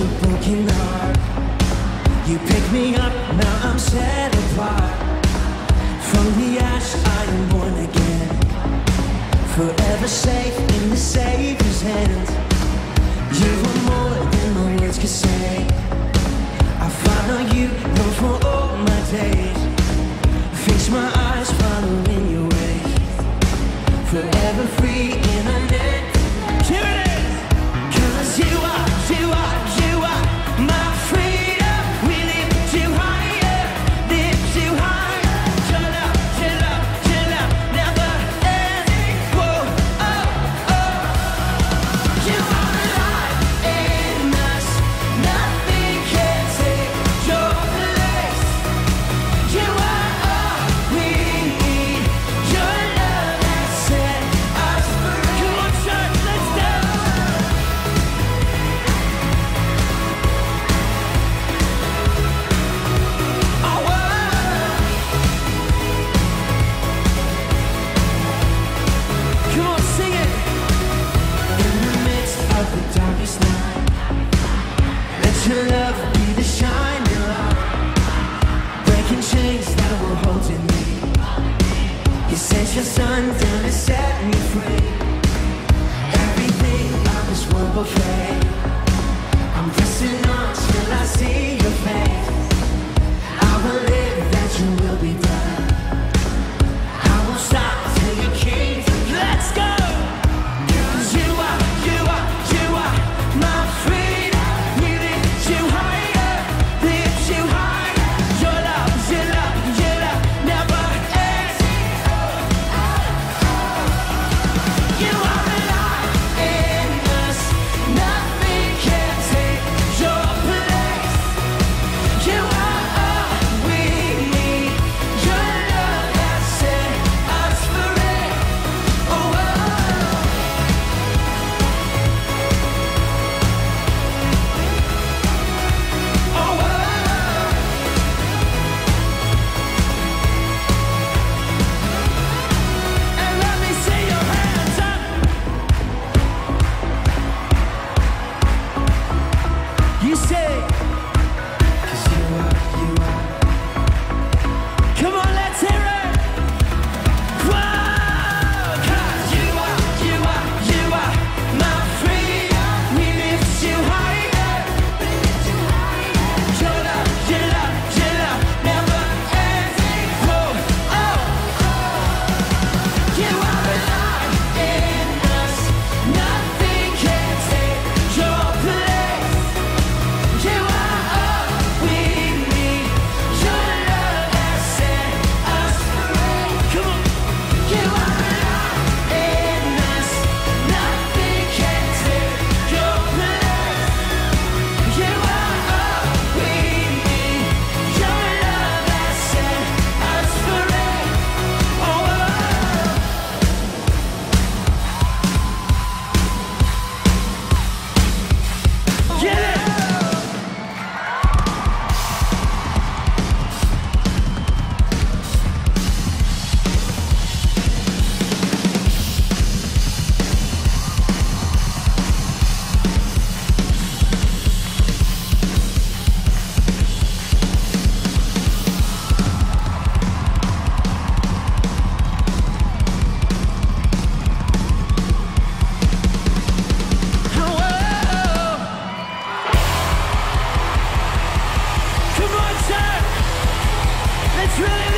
a broken heart. You pick me up, now I'm set apart. From the ash, I am born again. Forever safe in the Savior's hand. You were more than my words could say. in me. You sent your son down to set me free. Everything I was once buffet. It's really